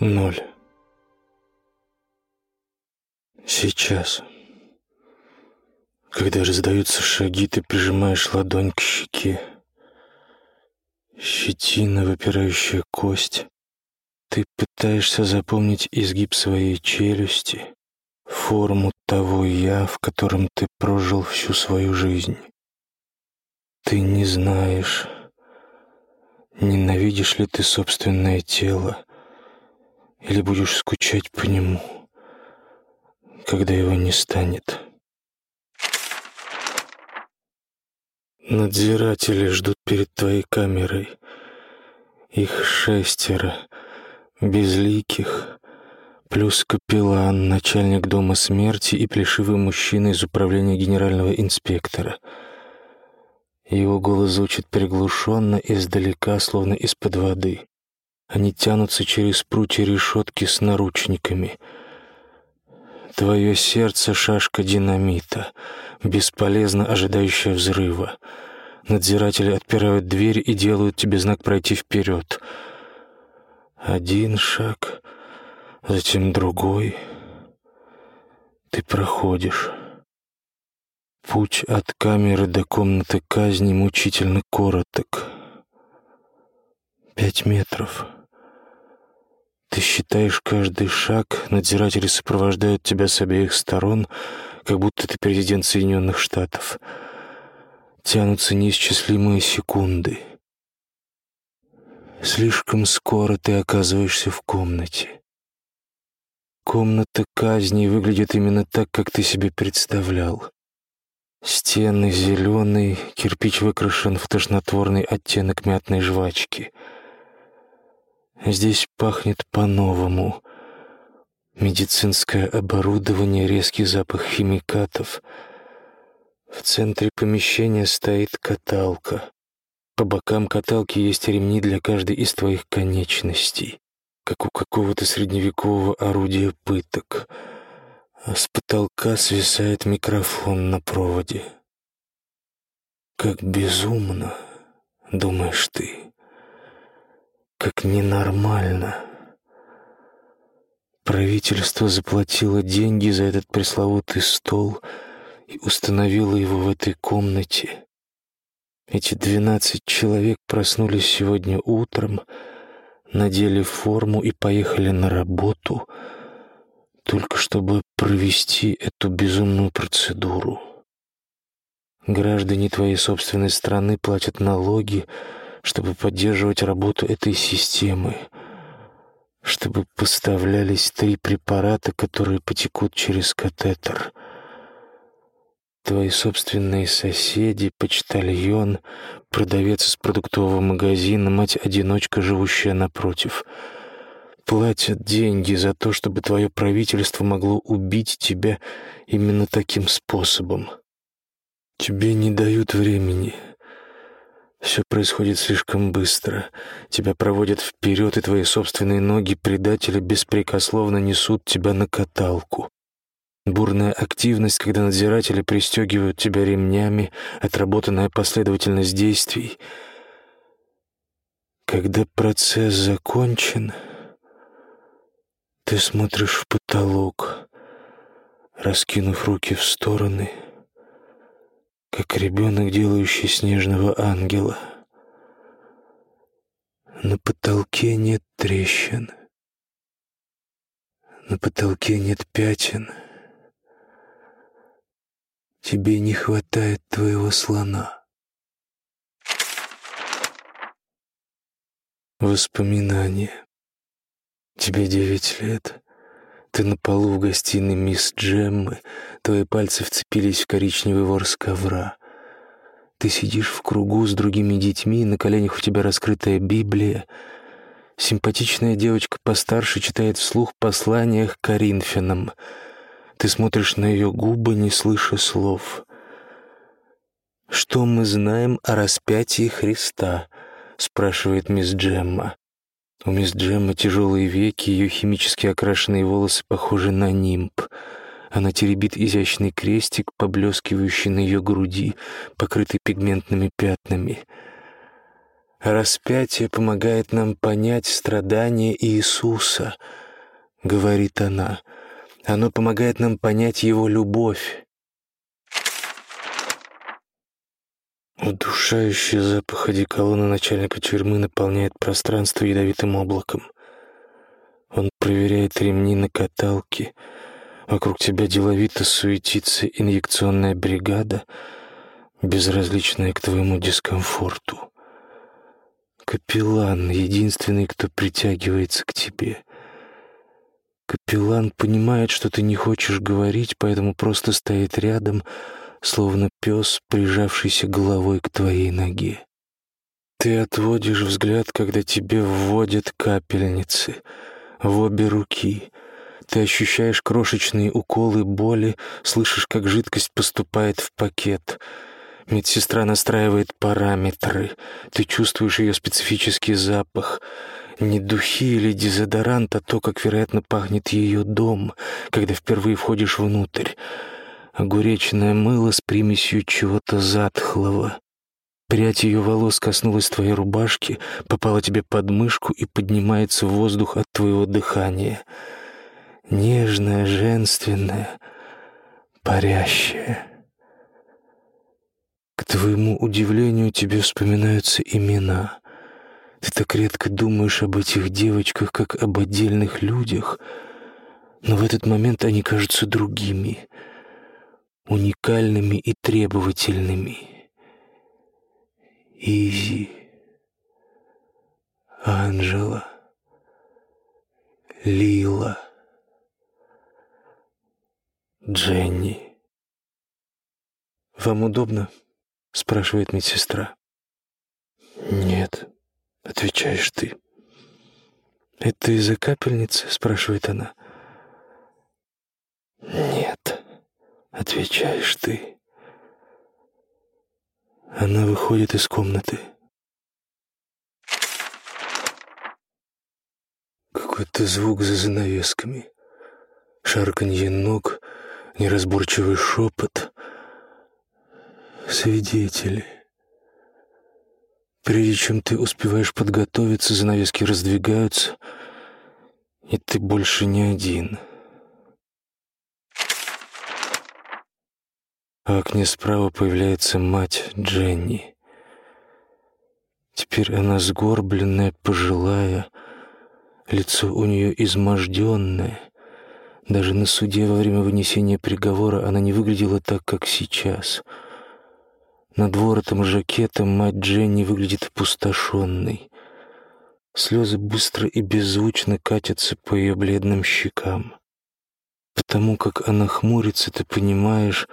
Ноль. Сейчас. Когда раздаются шаги, ты прижимаешь ладонь к щеке. Щетина, выпирающая кость. Ты пытаешься запомнить изгиб своей челюсти, форму того «я», в котором ты прожил всю свою жизнь. Ты не знаешь, ненавидишь ли ты собственное тело, или будешь скучать по нему, когда его не станет. Надзиратели ждут перед твоей камерой. Их шестеро, безликих, плюс капеллан, начальник дома смерти и плешивый мужчина из управления генерального инспектора. Его голос звучит приглушенно, издалека, словно из-под воды. Они тянутся через прутья решетки с наручниками. Твое сердце — шашка динамита, бесполезно ожидающая взрыва. Надзиратели отпирают дверь и делают тебе знак пройти вперед. Один шаг, затем другой. Ты проходишь. Путь от камеры до комнаты казни мучительно короток. Пять метров — ты считаешь каждый шаг, надзиратели сопровождают тебя с обеих сторон, как будто ты президент Соединенных Штатов. Тянутся неисчислимые секунды. Слишком скоро ты оказываешься в комнате. Комната казни выглядит именно так, как ты себе представлял. Стены зеленые, кирпич выкрашен в тошнотворный оттенок мятной жвачки — Здесь пахнет по-новому. Медицинское оборудование, резкий запах химикатов. В центре помещения стоит каталка. По бокам каталки есть ремни для каждой из твоих конечностей, как у какого-то средневекового орудия пыток. А с потолка свисает микрофон на проводе. Как безумно, думаешь ты как ненормально. Правительство заплатило деньги за этот пресловутый стол и установило его в этой комнате. Эти двенадцать человек проснулись сегодня утром, надели форму и поехали на работу, только чтобы провести эту безумную процедуру. Граждане твоей собственной страны платят налоги, чтобы поддерживать работу этой системы, чтобы поставлялись три препарата, которые потекут через катетер. Твои собственные соседи, почтальон, продавец из продуктового магазина, мать-одиночка, живущая напротив — платят деньги за то, чтобы твое правительство могло убить тебя именно таким способом. Тебе не дают времени. Все происходит слишком быстро. Тебя проводят вперед, и твои собственные ноги предателя беспрекословно несут тебя на каталку. Бурная активность, когда надзиратели пристегивают тебя ремнями, отработанная последовательность действий. Когда процесс закончен, ты смотришь в потолок, раскинув руки в стороны — как ребенок, делающий снежного ангела. На потолке нет трещин. На потолке нет пятен. Тебе не хватает твоего слона. Воспоминания. Тебе девять лет. Ты на полу в гостиной мисс Джеммы, твои пальцы вцепились в коричневый ворс ковра. Ты сидишь в кругу с другими детьми, на коленях у тебя раскрытая Библия. Симпатичная девочка постарше читает вслух послания к Коринфянам. Ты смотришь на ее губы, не слыша слов. «Что мы знаем о распятии Христа?» — спрашивает мисс Джемма. У мисс Джеммы тяжелые веки, ее химически окрашенные волосы похожи на нимб. Она теребит изящный крестик, поблескивающий на ее груди, покрытый пигментными пятнами. Распятие помогает нам понять страдания Иисуса, говорит она. Оно помогает нам понять Его любовь. Удушающий запах одеколона начальника тюрьмы наполняет пространство ядовитым облаком. Он проверяет ремни на каталке. Вокруг тебя деловито суетится инъекционная бригада, безразличная к твоему дискомфорту. Капеллан — единственный, кто притягивается к тебе. Капеллан понимает, что ты не хочешь говорить, поэтому просто стоит рядом, словно пес, прижавшийся головой к твоей ноге. Ты отводишь взгляд, когда тебе вводят капельницы в обе руки. Ты ощущаешь крошечные уколы боли, слышишь, как жидкость поступает в пакет — Медсестра настраивает параметры. Ты чувствуешь ее специфический запах. Не духи или дезодорант, а то, как, вероятно, пахнет ее дом, когда впервые входишь внутрь. Огуречное мыло с примесью чего-то затхлого. Прядь ее волос коснулась твоей рубашки, попала тебе под мышку и поднимается в воздух от твоего дыхания. Нежная, женственная, парящая. К твоему удивлению тебе вспоминаются имена. Ты так редко думаешь об этих девочках, как об отдельных людях, но в этот момент они кажутся другими, уникальными и требовательными. Изи, Анжела, Лила, Дженни. Вам удобно? — спрашивает медсестра. «Нет», — отвечаешь ты. «Это из-за капельницы?» — спрашивает она. «Нет», — отвечаешь ты. Она выходит из комнаты. Какой-то звук за занавесками. Шарканье ног, неразборчивый шепот — свидетели. Прежде чем ты успеваешь подготовиться, занавески раздвигаются, и ты больше не один. В окне справа появляется мать Дженни. Теперь она сгорбленная, пожилая, лицо у нее изможденное. Даже на суде во время вынесения приговора она не выглядела так, как сейчас — над воротом жакета мать Дженни выглядит опустошенной. Слезы быстро и беззвучно катятся по ее бледным щекам. Потому как она хмурится, ты понимаешь,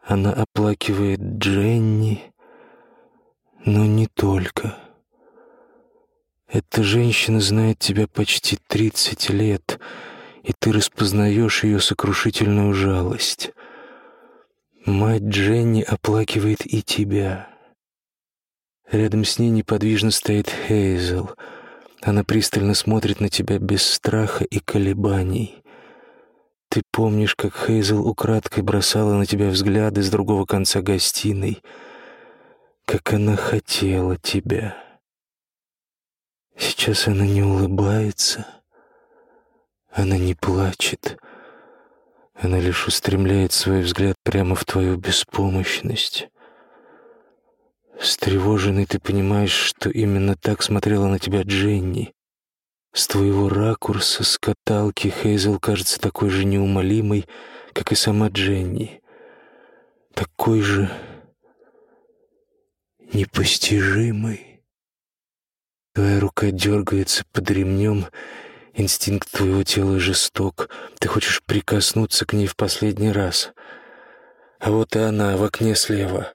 она оплакивает Дженни, но не только. Эта женщина знает тебя почти тридцать лет, и ты распознаешь ее сокрушительную жалость — Мать Дженни оплакивает и тебя. Рядом с ней неподвижно стоит Хейзел. Она пристально смотрит на тебя без страха и колебаний. Ты помнишь, как Хейзел украдкой бросала на тебя взгляды с другого конца гостиной, как она хотела тебя. Сейчас она не улыбается, она не плачет, она лишь устремляет свой взгляд прямо в твою беспомощность. Встревоженный ты понимаешь, что именно так смотрела на тебя Дженни. С твоего ракурса, с каталки Хейзел кажется такой же неумолимой, как и сама Дженни. Такой же непостижимой. Твоя рука дергается под ремнем, Инстинкт твоего тела жесток. Ты хочешь прикоснуться к ней в последний раз. А вот и она в окне слева.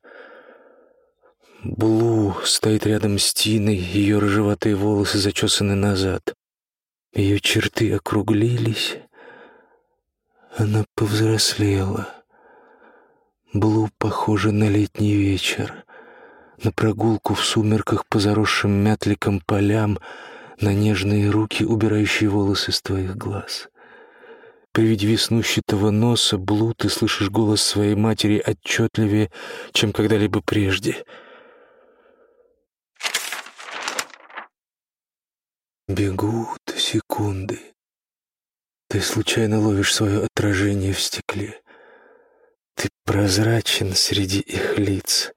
Блу стоит рядом с Тиной, ее рыжеватые волосы зачесаны назад. Ее черты округлились. Она повзрослела. Блу похожа на летний вечер, на прогулку в сумерках по заросшим мятликом полям — на нежные руки, убирающие волосы с твоих глаз. При виде веснущатого носа, Блу, ты слышишь голос своей матери отчетливее, чем когда-либо прежде. Бегут секунды. Ты случайно ловишь свое отражение в стекле. Ты прозрачен среди их лиц.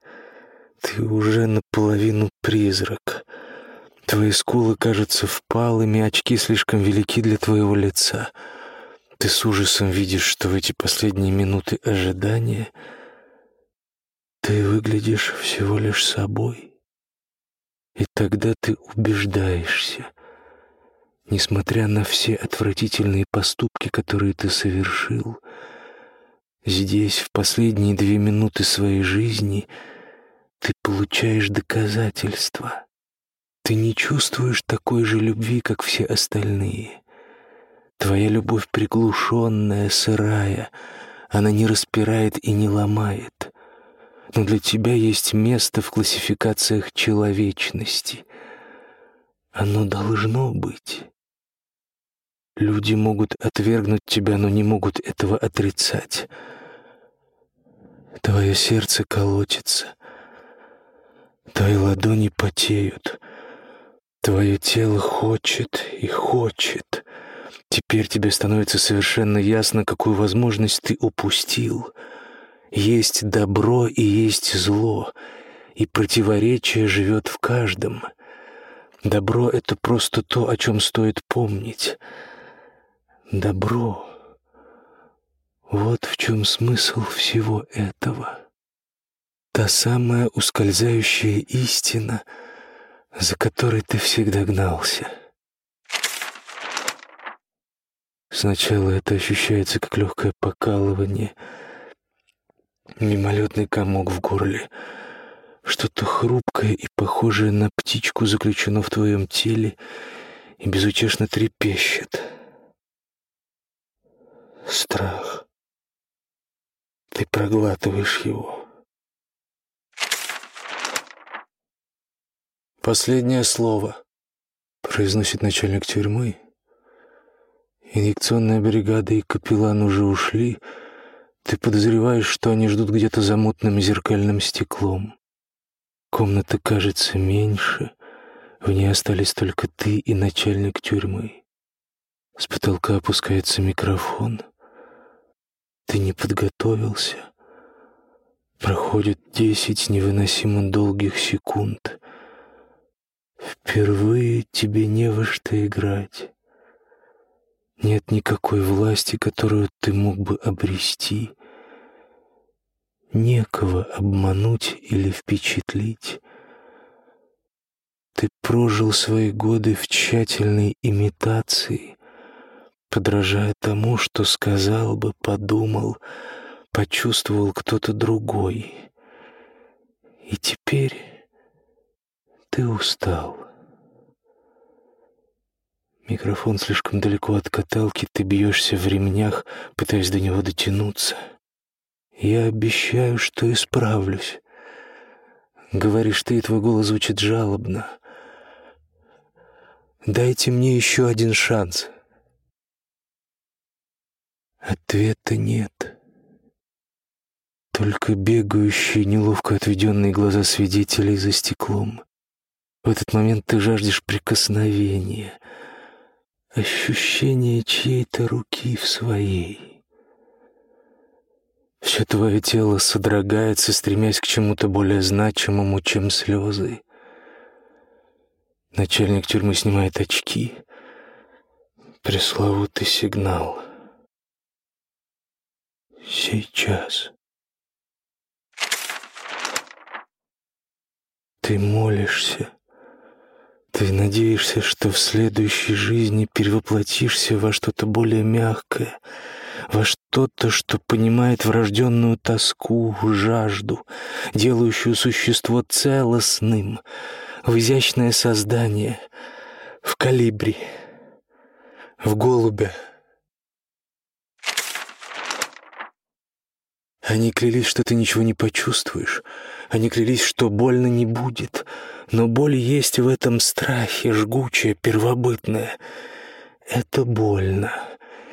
Ты уже наполовину призрак. Твои скулы кажутся впалыми, очки слишком велики для твоего лица. Ты с ужасом видишь, что в эти последние минуты ожидания ты выглядишь всего лишь собой. И тогда ты убеждаешься, несмотря на все отвратительные поступки, которые ты совершил, здесь, в последние две минуты своей жизни, ты получаешь доказательства. Ты не чувствуешь такой же любви, как все остальные. Твоя любовь приглушенная, сырая, она не распирает и не ломает. Но для тебя есть место в классификациях человечности. Оно должно быть. Люди могут отвергнуть тебя, но не могут этого отрицать. Твое сердце колотится, твои ладони потеют, твое тело хочет и хочет. Теперь тебе становится совершенно ясно, какую возможность ты упустил. Есть добро и есть зло, и противоречие живет в каждом. Добро — это просто то, о чем стоит помнить — добро. Вот в чем смысл всего этого. Та самая ускользающая истина, за которой ты всегда гнался. Сначала это ощущается как легкое покалывание, мимолетный комок в горле. Что-то хрупкое и похожее на птичку заключено в твоем теле и безутешно трепещет страх. Ты проглатываешь его. Последнее слово, произносит начальник тюрьмы. Инъекционная бригада и капеллан уже ушли. Ты подозреваешь, что они ждут где-то за мутным зеркальным стеклом. Комната кажется меньше, в ней остались только ты и начальник тюрьмы. С потолка опускается микрофон — ты не подготовился. Проходит десять невыносимо долгих секунд. Впервые тебе не во что играть. Нет никакой власти, которую ты мог бы обрести. Некого обмануть или впечатлить. Ты прожил свои годы в тщательной имитации, подражая тому, что сказал бы, подумал, почувствовал кто-то другой. И теперь ты устал. Микрофон слишком далеко от каталки, ты бьешься в ремнях, пытаясь до него дотянуться. Я обещаю, что исправлюсь. Говоришь ты, и твой голос звучит жалобно. Дайте мне еще один шанс. Ответа нет. Только бегающие, неловко отведенные глаза свидетелей за стеклом. В этот момент ты жаждешь прикосновения, ощущения чьей-то руки в своей. Все твое тело содрогается, стремясь к чему-то более значимому, чем слезы. Начальник тюрьмы снимает очки. Пресловутый сигнал — сейчас. Ты молишься. Ты надеешься, что в следующей жизни перевоплотишься во что-то более мягкое, во что-то, что понимает врожденную тоску, жажду, делающую существо целостным, в изящное создание, в калибре, в голубя — Они клялись, что ты ничего не почувствуешь. Они клялись, что больно не будет. Но боль есть в этом страхе, жгучая, первобытная. Это больно.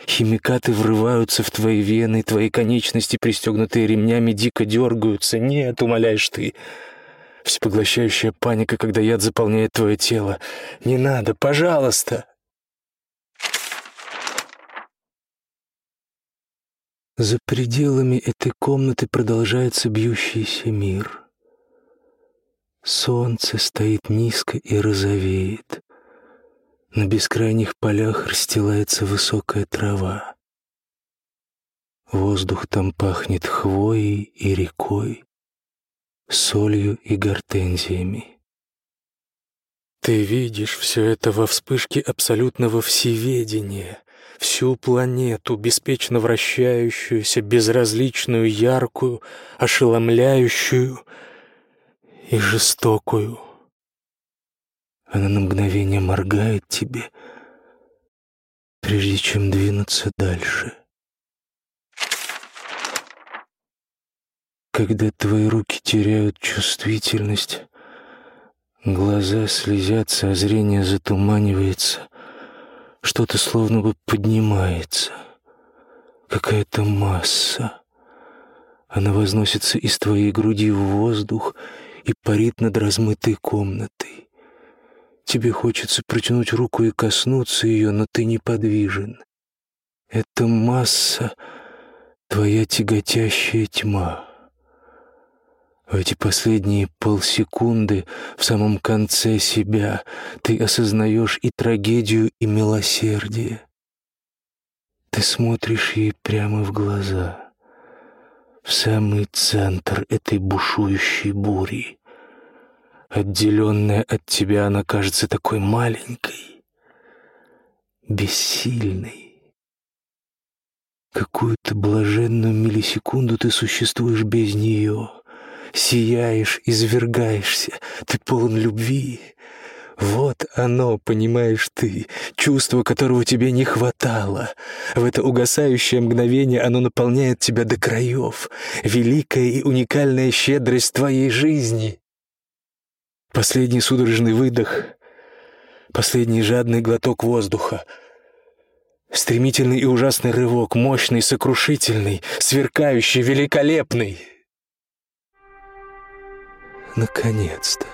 Химикаты врываются в твои вены, твои конечности, пристегнутые ремнями, дико дергаются. Нет, умоляешь ты. всепоглощающая паника, когда яд заполняет твое тело. Не надо, пожалуйста!» За пределами этой комнаты продолжается бьющийся мир. Солнце стоит низко и розовеет. На бескрайних полях расстилается высокая трава. Воздух там пахнет хвоей и рекой, солью и гортензиями. Ты видишь все это во вспышке абсолютного всеведения, всю планету, беспечно вращающуюся, безразличную, яркую, ошеломляющую и жестокую. Она на мгновение моргает тебе, прежде чем двинуться дальше. Когда твои руки теряют чувствительность, глаза слезятся, а зрение затуманивается, что-то словно бы поднимается, какая-то масса. Она возносится из твоей груди в воздух и парит над размытой комнатой. Тебе хочется протянуть руку и коснуться ее, но ты неподвижен. Эта масса — твоя тяготящая тьма. В эти последние полсекунды, в самом конце себя, ты осознаешь и трагедию, и милосердие. Ты смотришь ей прямо в глаза, в самый центр этой бушующей бури. Отделенная от тебя, она кажется такой маленькой, бессильной. Какую-то блаженную миллисекунду ты существуешь без нее, сияешь, извергаешься, ты полон любви. Вот оно, понимаешь ты, чувство, которого тебе не хватало. В это угасающее мгновение оно наполняет тебя до краев. Великая и уникальная щедрость твоей жизни. Последний судорожный выдох, последний жадный глоток воздуха. Стремительный и ужасный рывок, мощный, сокрушительный, сверкающий, великолепный. Наконец-то.